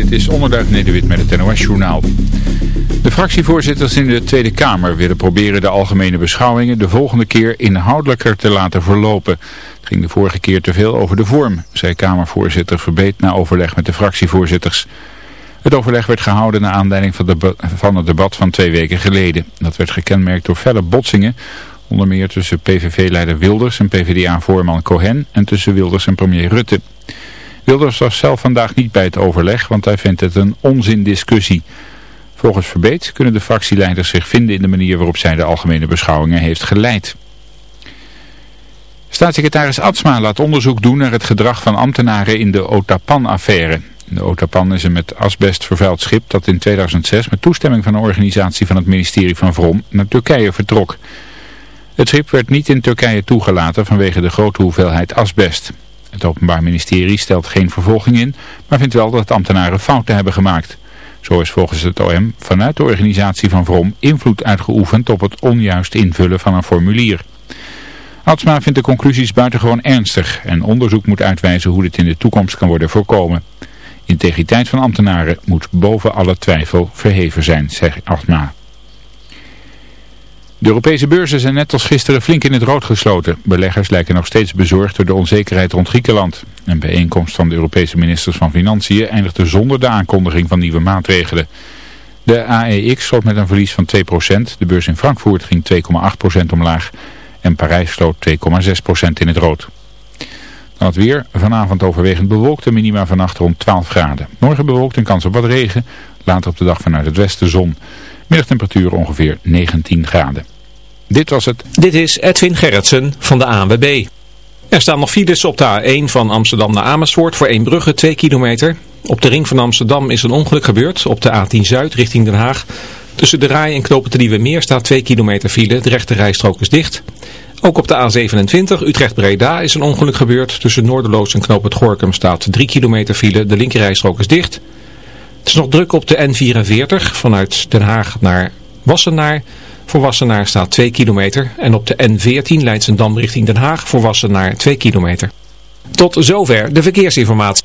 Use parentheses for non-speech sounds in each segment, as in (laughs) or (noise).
Dit is Onderduif Nederwit met het NOS Journaal. De fractievoorzitters in de Tweede Kamer willen proberen de algemene beschouwingen de volgende keer inhoudelijker te laten verlopen. Het ging de vorige keer te veel over de vorm, zei Kamervoorzitter Verbeet na overleg met de fractievoorzitters. Het overleg werd gehouden naar aanleiding van, de, van het debat van twee weken geleden. Dat werd gekenmerkt door felle botsingen, onder meer tussen PVV-leider Wilders en PvdA-voorman Cohen en tussen Wilders en premier Rutte. Wilders was zelf vandaag niet bij het overleg, want hij vindt het een onzindiscussie. Volgens Verbeet kunnen de fractieleiders zich vinden in de manier waarop zij de algemene beschouwingen heeft geleid. Staatssecretaris Atsma laat onderzoek doen naar het gedrag van ambtenaren in de Otapan-affaire. De Otapan is een met asbest vervuild schip dat in 2006 met toestemming van een organisatie van het ministerie van Vrom naar Turkije vertrok. Het schip werd niet in Turkije toegelaten vanwege de grote hoeveelheid asbest. Het Openbaar Ministerie stelt geen vervolging in, maar vindt wel dat ambtenaren fouten hebben gemaakt. Zo is volgens het OM vanuit de organisatie van Vrom invloed uitgeoefend op het onjuist invullen van een formulier. Atsma vindt de conclusies buitengewoon ernstig en onderzoek moet uitwijzen hoe dit in de toekomst kan worden voorkomen. Integriteit van ambtenaren moet boven alle twijfel verheven zijn, zegt Atsma. De Europese beurzen zijn net als gisteren flink in het rood gesloten. Beleggers lijken nog steeds bezorgd door de onzekerheid rond Griekenland. Een bijeenkomst van de Europese ministers van Financiën eindigde zonder de aankondiging van nieuwe maatregelen. De AEX sloot met een verlies van 2%. De beurs in Frankfurt ging 2,8% omlaag. En Parijs sloot 2,6% in het rood. Dan het weer. Vanavond overwegend bewolkt en minima vannacht rond 12 graden. Morgen bewolkt en kans op wat regen. Later op de dag vanuit het westen zon. Middagtemperatuur ongeveer 19 graden. Dit was het. Dit is Edwin Gerritsen van de ANWB. Er staan nog files op de A1 van Amsterdam naar Amersfoort voor Eembrugge 2 kilometer. Op de ring van Amsterdam is een ongeluk gebeurd op de A10 Zuid richting Den Haag. Tussen de Rai en Knopen de Meer staat 2 kilometer file. De rechte rijstrook is dicht. Ook op de A27 Utrecht-Breda is een ongeluk gebeurd. Tussen Noorderloos en Knoop het Gorkum staat 3 kilometer file. De linkerrijstrook is dicht. Het is nog druk op de N44 vanuit Den Haag naar Wassenaar. Voor Wassenaar staat 2 kilometer. En op de N14 Leidsendam richting Den Haag voor Wassenaar 2 kilometer. Tot zover de verkeersinformatie.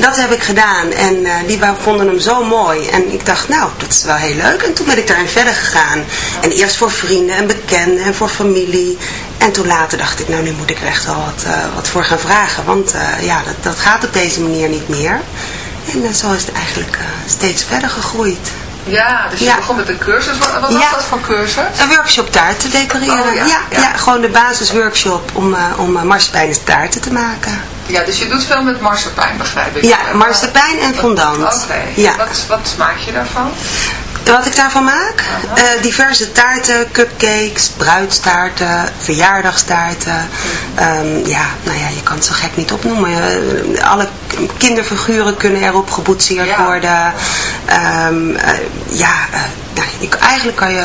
Dat heb ik gedaan en eh, die vonden hem zo mooi. En ik dacht, nou, dat is wel heel leuk. En toen ben ik daarin verder gegaan. En eerst voor vrienden en bekenden en voor familie. En toen later dacht ik, nou, nu moet ik er echt wel wat, eh, wat voor gaan vragen. Want eh, ja, dat, dat gaat op deze manier niet meer. En zo is het eigenlijk steeds verder gegroeid. Ja, dus je Ja. begon met een cursus. Wat, wat was dat voor cursus? Een workshop taarten decoreren. Oh, ja, ja, gewoon de basisworkshop om, uh, om uh, taarten te maken. Ja, dus je doet veel met marsepein, begrijp ik. Ja, marsepein en fondant. Oké. Ja. Wat, wat smaak je daarvan? Wat ik daarvan maak? Eh, diverse taarten, cupcakes, bruidstaarten, verjaardagstaarten. Ehm, ja, nou ja, je kan het zo gek niet opnoemen. Eh, alle kinderfiguren kunnen erop geboetseerd Ja. worden. Ehm, eh, ja, nou, je- eigenlijk kan je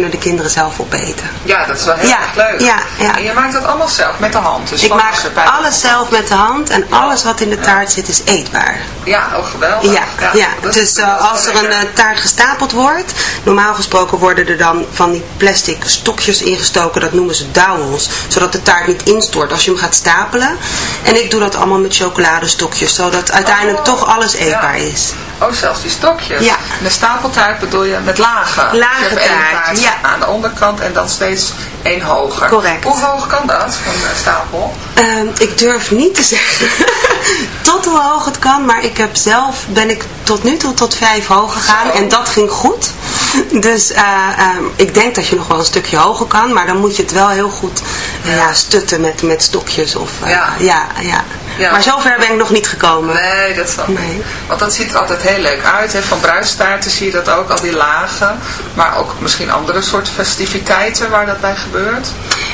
kunnen de kinderen zelf opeten. Ja, dat is wel heel Ja, erg leuk. ja, ja. En je maakt dat allemaal zelf met de hand. Dus Ik maak alles zelf met de hand en alles wat in de taart zit is eetbaar. Ja, oh geweldig. Ja, ja. dat dus eh, is als er een eh, taart gestapeld wordt, normaal gesproken worden er dan van die plastic stokjes ingestoken, dat noemen ze dowels, zodat de taart niet instort als je hem gaat stapelen. En ik doe dat allemaal met chocoladestokjes, zodat uiteindelijk Oh, toch alles eetbaar is. Oh, zelfs die stokjes. Ja. En de stapeltaart bedoel je met lagen. Dus Lage je hebt één taart, taart ja. aan de onderkant en dan steeds één hoger. Correct. Hoe hoog kan dat, een eh, stapel? Ehm, ik durf niet te zeggen (laughs) tot hoe hoog het kan, maar ik heb zelf, ben ik tot nu toe tot vijf hoog gegaan en dat ging goed. Dus eh, ehm, ik denk dat je nog wel een stukje hoger kan, maar dan moet je het wel heel goed eh, ja. stutten met, met stokjes. Of, eh, Ja. ja. Ja, Ja. Maar zover ben ik nog niet gekomen. Nee, dat snap ik. Nee. Want dat ziet er altijd heel leuk uit. Hè. Van bruidstaarten zie je dat ook, al die lagen. Maar ook misschien andere soorten festiviteiten waar dat bij gebeurt.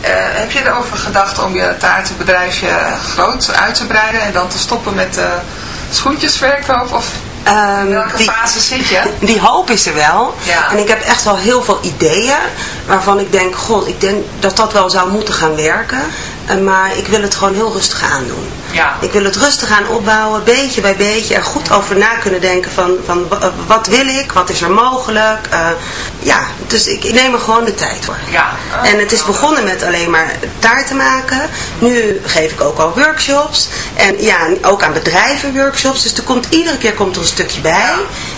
Eh, heb je erover gedacht om je taartenbedrijfje groot uit te breiden en dan te stoppen met de schoentjesverkoop? Of Ehm, In welke die, fase zit je? (laughs) die hoop is er wel. Ja. En ik heb echt wel heel veel ideeën waarvan ik denk, god, ik denk dat dat wel zou moeten gaan werken. Eh, maar ik wil het gewoon heel rustig aandoen. Ja. Ik wil het rustig aan opbouwen, beetje bij beetje. Er goed over na kunnen denken van, van wa- wat wil ik, wat is er mogelijk. Eh, ja, dus ik, ik neem er gewoon de tijd voor. Ja. En het is begonnen met alleen maar taarten maken. Nu geef ik ook al workshops. En ja, ook aan bedrijven workshops. Dus er komt, iedere keer komt er een stukje bij.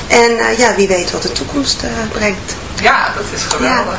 En eh, ja, wie weet wat de toekomst eh, brengt. Ja, dat is geweldig.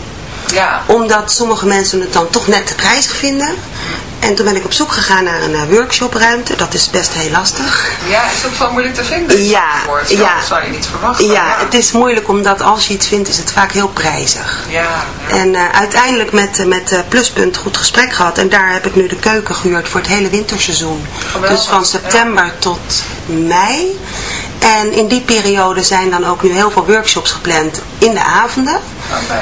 Ja. Omdat sommige mensen het dan toch net te prijzig vinden. En toen ben ik op zoek gegaan naar een eh, workshopruimte. Dat is best heel lastig. Ja, is ook wel moeilijk te vinden. Ja, Woord. ja. Dat zou je niet verwachten. Ja, het is moeilijk omdat als je iets vindt is het vaak heel prijzig. Ja, ja. En eh, uiteindelijk met, eh, met eh, Pluspunt goed gesprek gehad. En daar heb ik nu de keuken gehuurd voor het hele winterseizoen. Geweldig, Dus van september tot mei. En in die periode zijn dan ook nu heel veel workshops gepland in de avonden. Oké.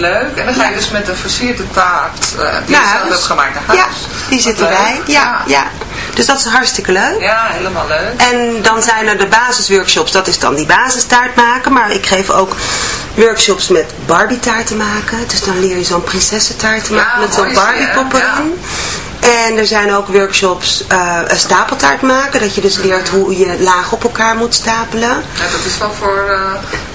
Leuk. En dan ga je dus met een versierde taart eh, die je zelf huis. hebt gemaakt naar huis. Ja, die Wat zit leuk. erbij. Ja, ja. Dus dat is hartstikke leuk. Ja, helemaal leuk. En dan zijn er de basisworkshops, dat is dan die basistaart maken. Maar ik geef ook workshops met Barbie taarten maken. Dus dan leer je zo'n prinsessentaart te Ja, maken met zo'n mooi is die, Barbie hè? pop Ja. erin. En er zijn ook workshops eh, een stapeltaart maken. Dat je dus leert hoe je laag op elkaar moet stapelen. Ja, dat is wel voor eh,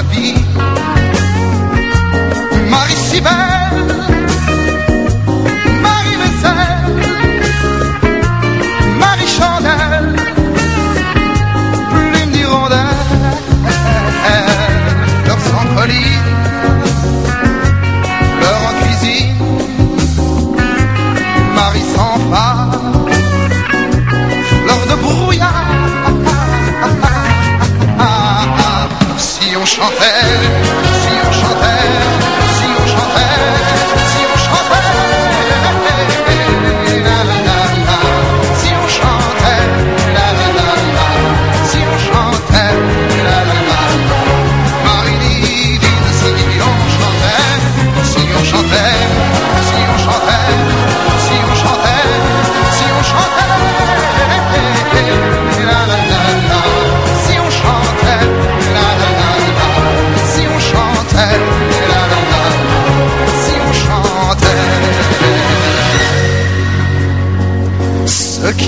la vie. sans faire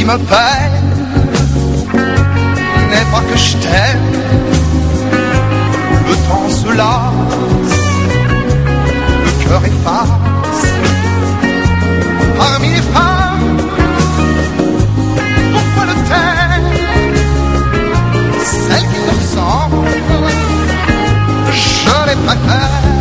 me peine n'est pas que je t'aime. Le temps se lasse, le cœur efface. Parmi les femmes, pourquoi le taire Celle qui te ressemble, je les préfère.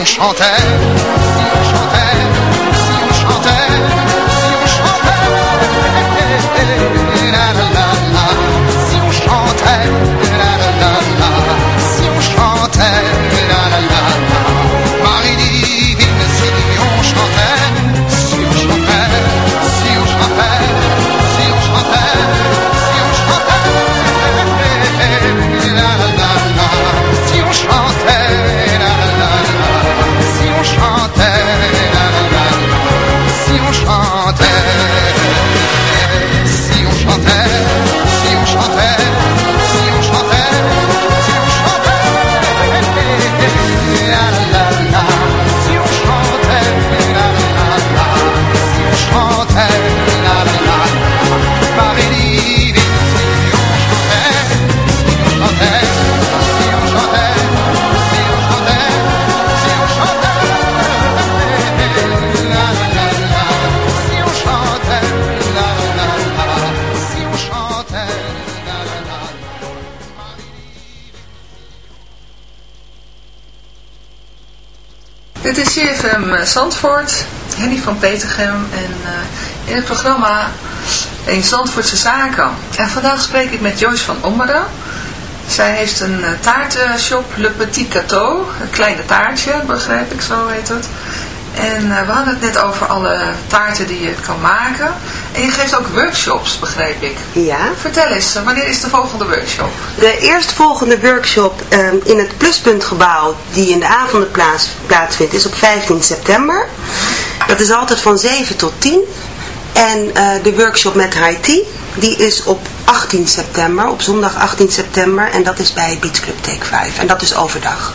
On chantait, chantait, Dit is CFM Zandvoort, Henny van Petergem en eh, in het programma in Zandvoortse Zaken. En vandaag spreek ik met Joyce van Ommeren. Zij heeft een uh, taartenshop, Le Petit Cateau, een kleine taartje, begrijp ik, zo heet het. En eh, we hadden het net over alle taarten die je kan maken. En je geeft ook workshops, begreep ik. Ja. Vertel eens, eh, wanneer is de volgende workshop? De eerstvolgende workshop ehm, in het Pluspuntgebouw, die in de avonden plaats, plaatsvindt, is op 15 september. Dat is altijd van 7 tot 10. En eh, de workshop met Haiti, die is op 18 september, op zondag 18 september. En dat is bij Beach Club Take 5. En dat is overdag.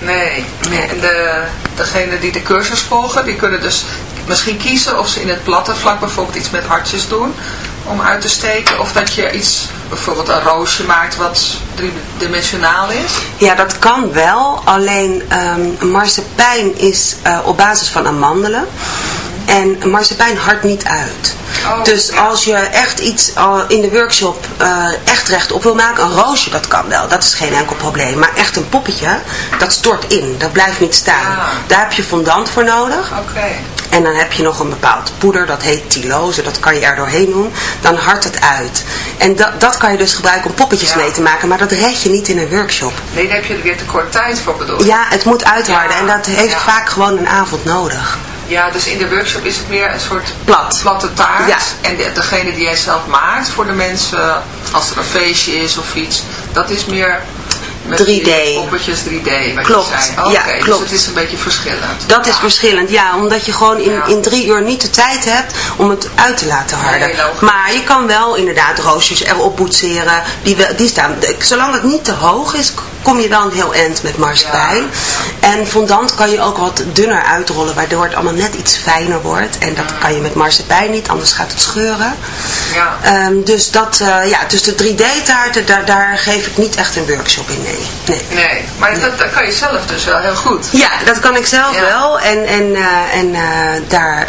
Nee, nee. De, degene die de cursus volgen, die kunnen dus misschien kiezen of ze in het platte vlak bijvoorbeeld iets met hartjes doen om uit te steken. Of dat je iets, bijvoorbeeld een roosje maakt wat driedimensionaal is. Ja, dat kan wel. Alleen um, marsepein is uh, op basis van amandelen. En marsepein hardt niet uit. Oh, dus als je echt iets uh, in de workshop uh, echt rechtop wil maken, een roosje, dat kan wel. Dat is geen enkel probleem. Maar echt een poppetje, dat stort in. Dat blijft niet staan. Daar heb je fondant voor nodig. Oké. En dan heb je nog een bepaald poeder, dat heet tylose, dat kan je er doorheen doen. Dan hardt het uit. En dat, dat kan je dus gebruiken om poppetjes Ja. mee te maken, maar dat red je niet in een workshop. Nee, daar heb je er weer te kort tijd voor bedoeld. Ja, het moet uitharden Ja. en dat heeft Ja. vaak gewoon een avond nodig. Ja, dus in de workshop is het meer een soort Plat. platte taart. Ja. En de, degene die jij zelf maakt voor de mensen, als er een feestje is of iets, dat is meer met 3D. die poppetjes 3D. Wat Klopt. Je zei. Ja, Oké, klopt. Dus het is een beetje verschillend. Dat is Ja. verschillend, ja, omdat je gewoon in, Ja. in drie uur niet de tijd hebt om het uit te laten harden. Nee, maar je kan wel inderdaad roosjes erop boetseren. Die, wel- die staan, zolang het niet te hoog is, kom je dan heel eind met marsepein. En fondant kan je ook wat dunner uitrollen, waardoor het allemaal net iets fijner wordt. En dat kan je met marsepein niet, anders gaat het scheuren. Ja. Ehm, dus, dat, eh, ja, dus de 3D-taarten, daar, daar geef ik niet echt een workshop in, nee. nee. Nee, maar dat, dat kan je zelf dus wel heel goed. Ja, dat kan ik zelf Ja. wel. En, en, eh, en eh, daar,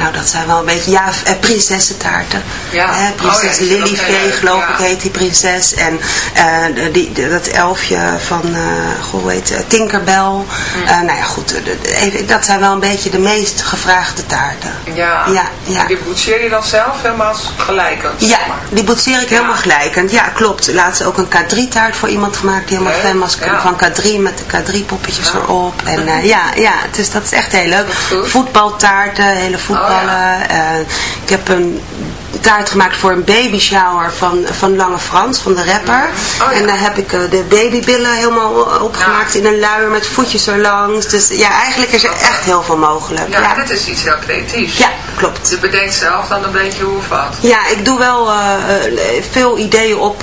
nou dat zijn wel een beetje, ja, eh, prinsessentaarten. Ja. Hè, prinses Oh ja, die zijn Lily ook heel Vee, leuk, geloof ik, heet die prinses. En eh, die, de- dat elfje van, eh goh, hoe heet het, Tinkerbell. Mm. Nou ja, goed, de- de- even, dat zijn wel een beetje de meest gevraagde taarten. Ja. Ja, ja. Die boetseer je dan zelf helemaal gelijkend, Ja, zeg maar. die boetseer ik helemaal gelijkend. Ja, klopt. Laatst ook een K3-taart voor iemand gemaakt die helemaal fan was van K3 met de K3-poppetjes Ja. erop. En ja, ja, dus dat is echt heel leuk. Dat is goed. Voetbaltaarten, Eh, ik heb een taart gemaakt voor een baby shower van, van Lange Frans, van de rapper. Oh, ja. En daar heb ik eh, de babybillen helemaal opgemaakt in een luier met voetjes erlangs. Dus ja, eigenlijk is er echt heel veel mogelijk. Ja, Ja, dit is iets heel creatiefs. ja klopt. Je bedenkt zelf dan een beetje hoe of wat. Ja, ik doe wel eh, veel ideeën op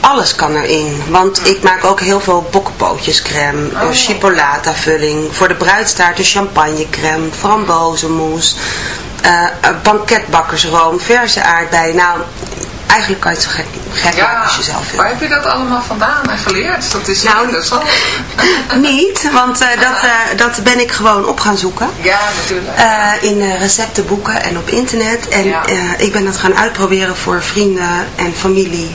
alles kan erin. Want ik maak ook heel veel bokkenpootjescrème, Oh. chipolata vulling. Voor de bruidstaart een champagnecrème, frambozenmousse, eh, een banketbakkersroom, verse aardbeien. Nou, eigenlijk kan je het zo gek, gek maken als je zelf wil. waar heb je dat allemaal vandaan en geleerd? Dat is Nou, interessant. (laughs) Niet, want eh, dat, eh, dat ben ik gewoon op gaan zoeken. Ja, natuurlijk. Eh, in receptenboeken en op internet. En Ja. ik ben dat gaan uitproberen voor vrienden en familie.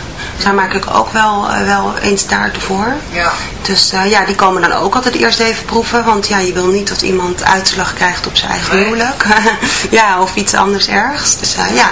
Daar maak ik ook wel, eh, wel eens taarten voor. Ja. Dus eh, ja, die komen dan ook altijd eerst even proeven. Want ja, je wil niet dat iemand uitslag krijgt op zijn eigen Nee. huwelijk. (laughs) ja, of iets anders ergs. Dus eh, ja.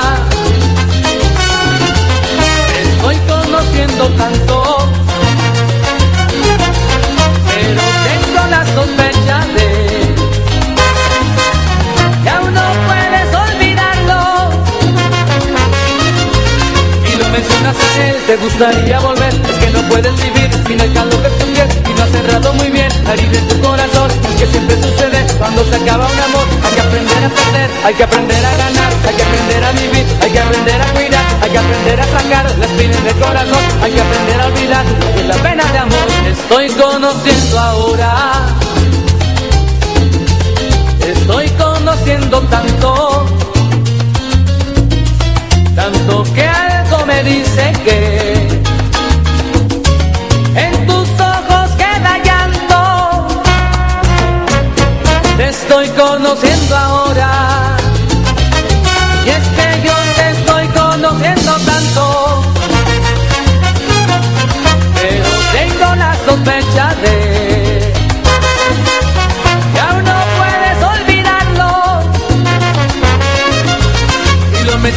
te gustaría volver. Es que no puedes vivir sin el calor de su piel. Y no has cerrado muy bien la en tu corazón. Es que siempre sucede cuando se acaba un amor. Hay que aprender a perder, hay que aprender a ganar, hay que aprender a vivir, hay que aprender a cuidar, hay que aprender a sacar las espinas del corazón. Hay que aprender a olvidar es la pena de amor. Estoy conociendo ahora. Estoy conociendo tanto, tanto que algo dice que en tus ojos queda llanto. Te estoy conociendo ahora, y es que yo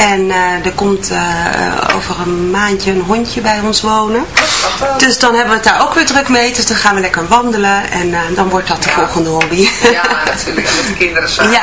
En eh, er komt eh, over een maandje een hondje bij ons wonen. Dus dan hebben we het daar ook weer druk mee. Dus dan gaan we lekker wandelen en eh, dan wordt dat de volgende hobby. Ja, natuurlijk. Met de kinderen (laughs) samen. Ja.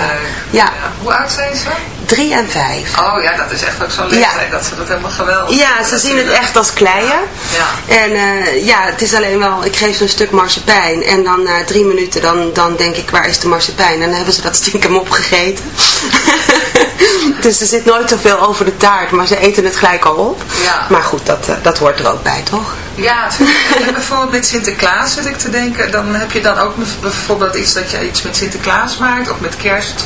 ja, Hoe oud zijn ze? Drie en vijf. Oh ja, dat is echt ook zo'n leeftijd dat ze dat helemaal geweldig Ja, ze zien het echt als kleien. Ja. En eh, ja, het is alleen wel, ik geef ze een stuk marsepein. En dan na drie minuten, dan, dan denk ik, waar is de marsepein? En dan hebben ze dat stiekem opgegeten. (laughs) dus er zit nooit zoveel over de taart, maar ze eten het gelijk al op. Ja. Maar goed, dat, eh, dat hoort er ook bij, toch? Ja, bijvoorbeeld met Sinterklaas zit ik te denken. Dan heb je dan ook bijvoorbeeld iets dat je iets met Sinterklaas maakt. Of met kerst.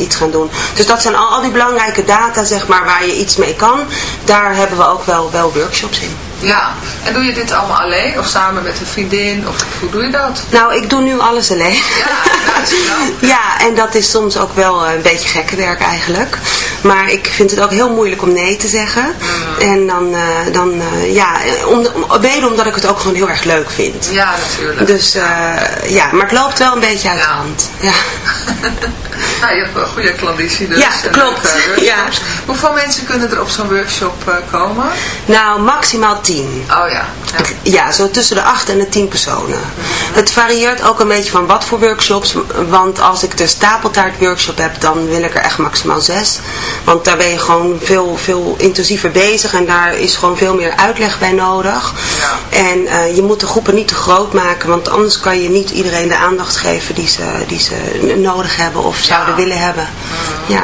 iets gaan doen. Dus dat zijn al, al die belangrijke data, zeg maar, waar je iets mee kan. Daar hebben we ook wel, wel workshops in. Ja. En doe je dit allemaal alleen? Of samen met een vriendin? Of hoe doe je dat? Nou, ik doe nu alles alleen. Ja, dat is wel. (laughs) Ja, en dat is soms ook wel eh, een beetje gekke werk eigenlijk. Maar ik vind het ook heel moeilijk om nee te zeggen. Mm. En dan, eh, dan eh, ja, om, om, mede omdat ik het ook gewoon heel erg leuk vind. Ja, natuurlijk. Dus ja, maar het loopt wel een beetje uit de hand. (laughs) Ja. Nou, je hebt een goede klanditie dus. Ja, klopt. Ja. Hoeveel mensen kunnen er op zo'n workshop komen? Nou, maximaal tien. Oh ja. ja. Ja, zo tussen de 8 en de 10 personen. Het varieert ook een beetje van wat voor workshops. Want als ik de stapeltaart workshop heb, dan wil ik er echt maximaal 6. Want daar ben je gewoon veel, veel intensiever bezig en daar is gewoon veel meer uitleg bij nodig. Ja. En eh, je moet de groepen niet te groot maken, want anders kan je niet iedereen de aandacht geven die ze, die ze nodig hebben of zouden willen hebben. Ja.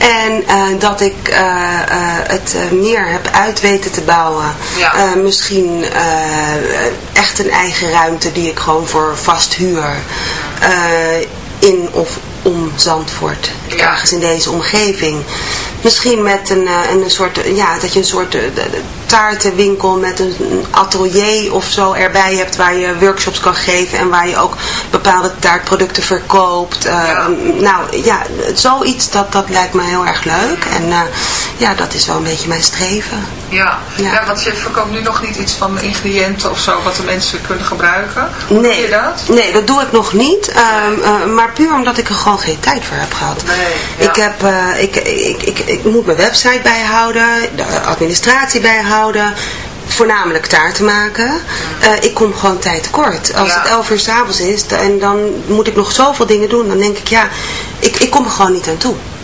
En eh, dat ik eh, eh, het meer heb uit weten te bouwen. Ja. Misschien echt een eigen ruimte die ik gewoon voor vast huur. in of om Zandvoort. Ergens in deze omgeving. Misschien met een, eh, een soort, ja, dat je een soort eh, taartenwinkel met een atelier of zo erbij hebt waar je workshops kan geven en waar je ook bepaalde taartproducten verkoopt. Eh. Nou ja, zoiets dat, dat lijkt me heel erg leuk en eh, ja, dat is wel een beetje mijn streven. Ja. Ja. Ja. want je verkoopt nu nog niet iets van ingrediënten of zo wat de mensen kunnen gebruiken. Hoe doe je dat? Nee, dat doe ik nog niet. Ehm, eh, maar puur omdat ik er gewoon geen tijd voor heb gehad. Nee, ja. ik, heb, eh, ik, ik, ik, ik moet mijn website bijhouden, de administratie bijhouden. Voornamelijk taarten maken. Eh, ik kom gewoon tijd tekort. Als Ja. het 11 uur s'avonds is en dan moet ik nog zoveel dingen doen. Dan denk ik, ja, ik, ik kom er gewoon niet aan toe.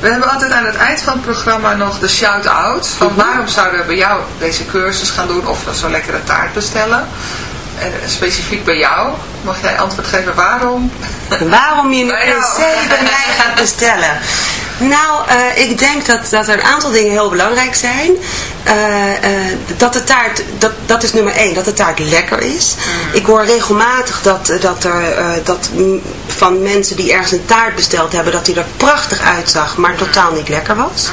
We hebben altijd aan het eind van het programma nog de shout-out. Van Mhm. waarom zouden we bij jou deze cursus gaan doen of zo'n lekkere taart bestellen? En specifiek bij jou. Mag jij antwoord geven waarom? Waarom je jou. se bij mij gaat bestellen? Nou, eh, ik denk dat, dat er een aantal dingen heel belangrijk zijn. Eh, eh, dat de taart, dat, dat is nummer één, dat de taart lekker is. Ik hoor regelmatig dat, eh, dat er dat mm, van mensen die ergens een taart besteld hebben, dat die er prachtig uitzag, maar totaal niet lekker was.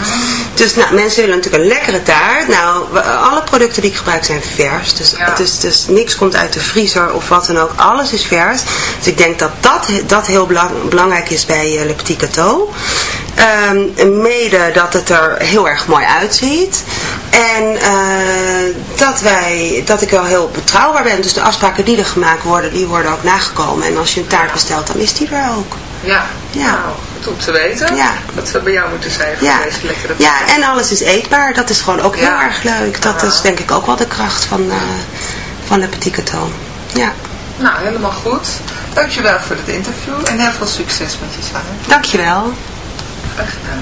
Dus nou, mensen willen natuurlijk een lekkere taart. Nou, alle producten die ik gebruik zijn vers. Dus, is, dus niks komt uit de vriezer of wat dan ook. Alles is vers. Dus ik denk dat dat, dat heel belang- belangrijk is bij Le Petit Gâteau. Ehm, mede dat het er heel erg mooi uitziet. En eh, dat, wij, dat ik wel heel betrouwbaar ben. Dus de afspraken die er gemaakt worden, die worden ook nagekomen. En als je een taart bestelt, dan is die er ook. Ja. Ja. Nou, goed om te weten. Ja. Dat we bij jou moeten zijn voor Ja. deze lekkere ja, en alles is eetbaar. Dat is gewoon ook heel erg leuk. Dat is denk ik ook wel de kracht van, eh van Le Petit Gâteau. Ja, Nou, helemaal goed. Dankjewel voor dit interview en heel veel succes met je zaak. dankjewel. Graag gedaan.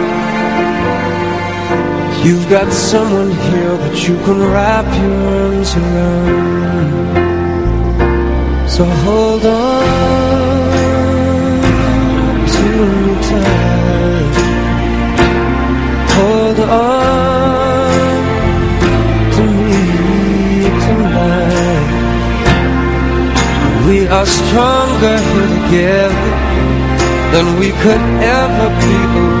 You've got someone here that you can wrap your arms around. So hold on to me Hold on to me tonight. We are stronger here together Than we could ever be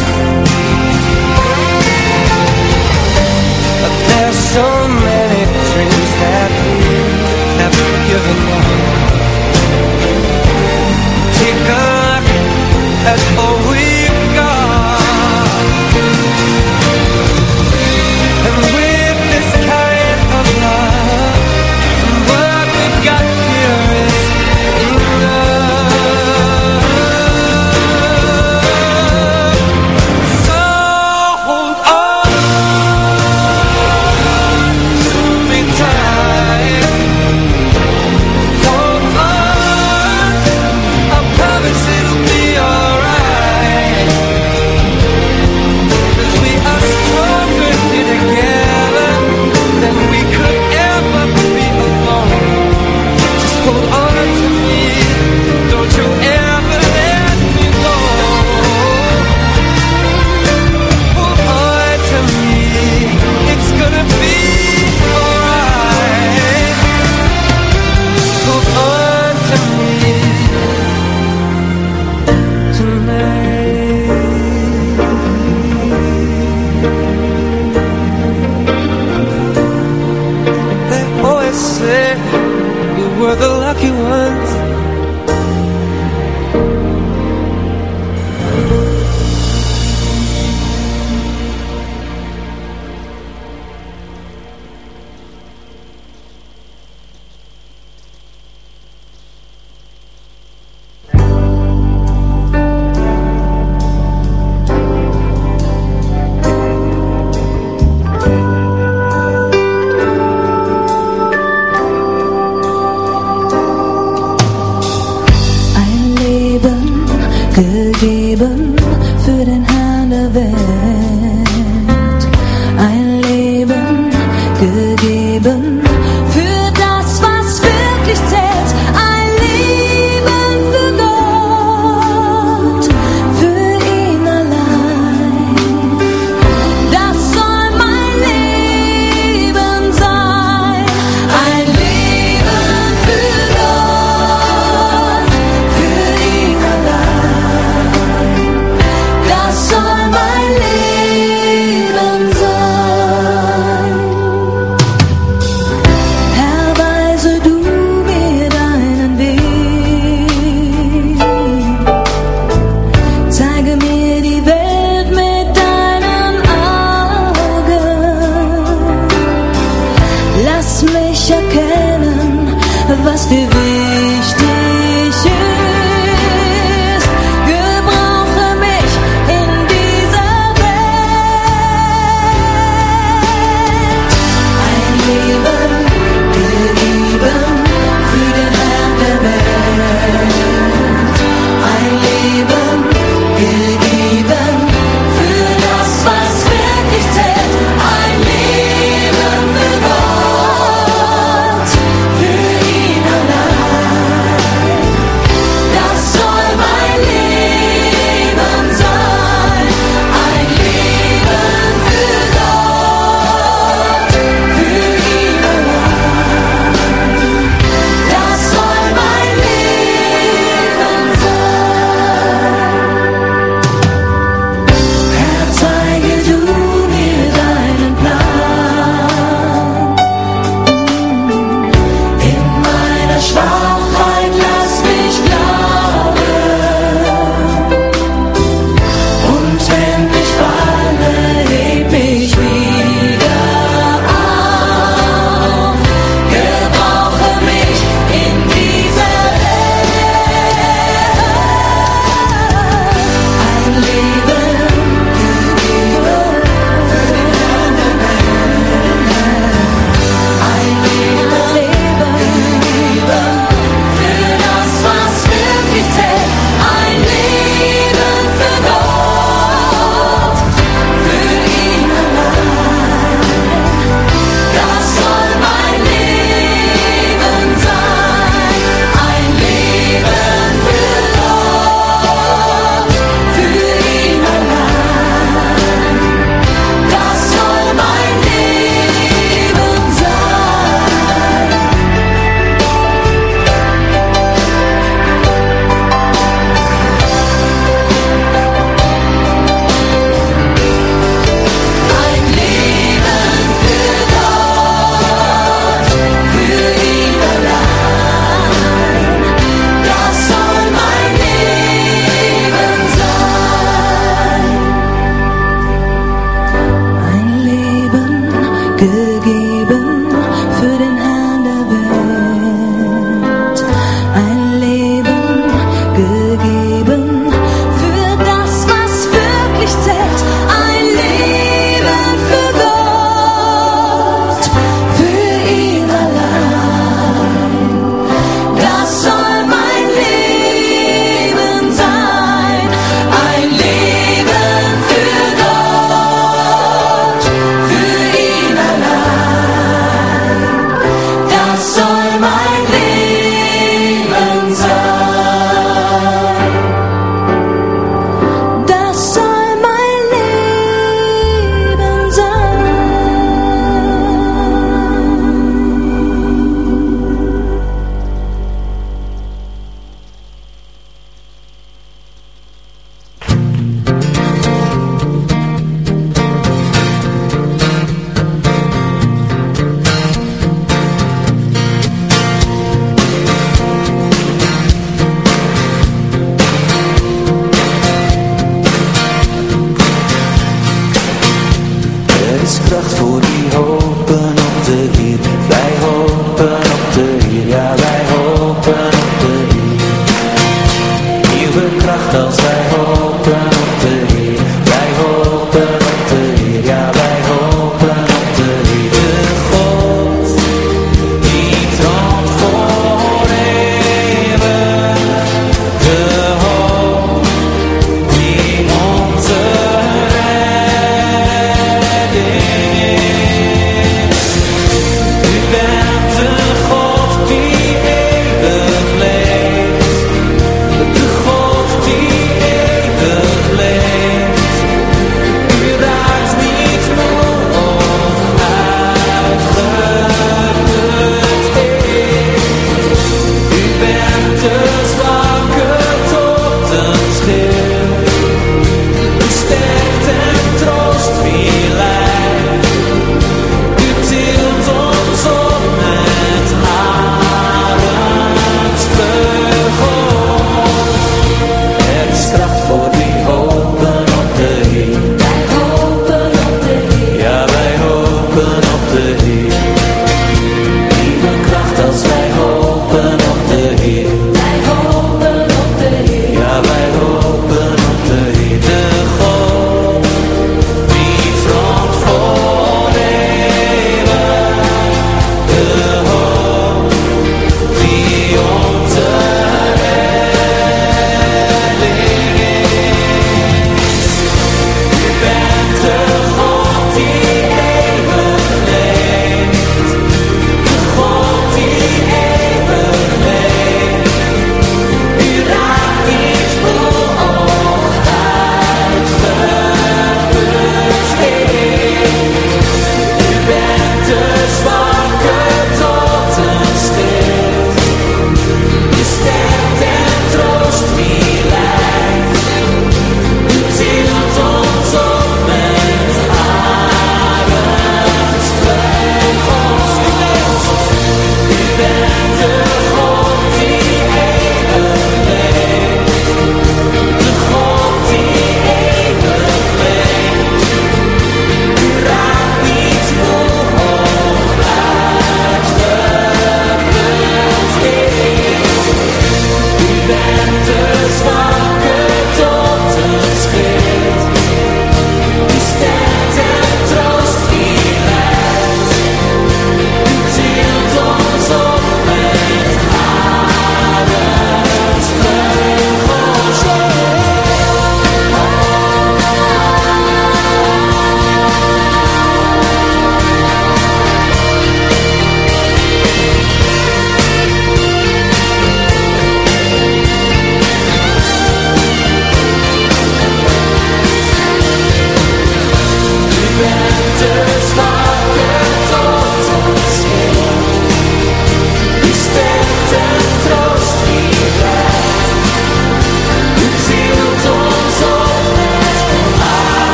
geben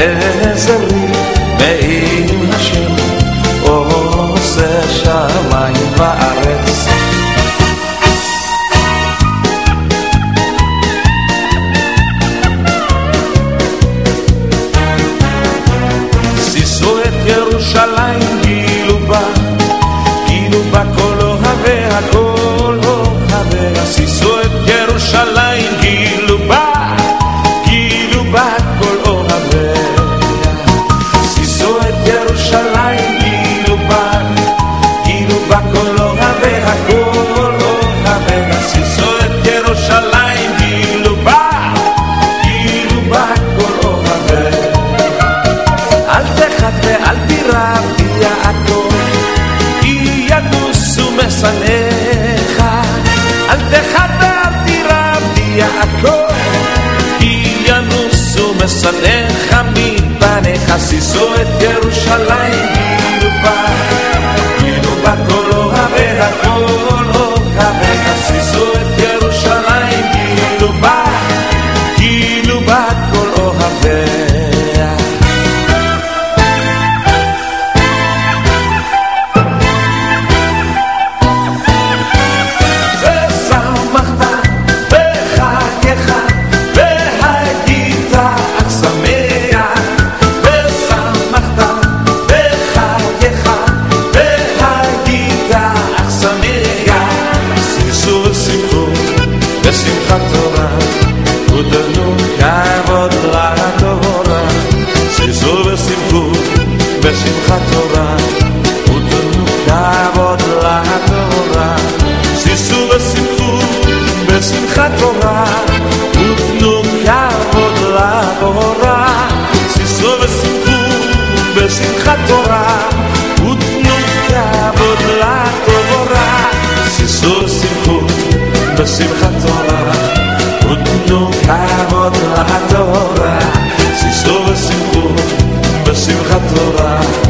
Zeg maar Zo met Jeruzalem. quando a hatora se estou a sentir para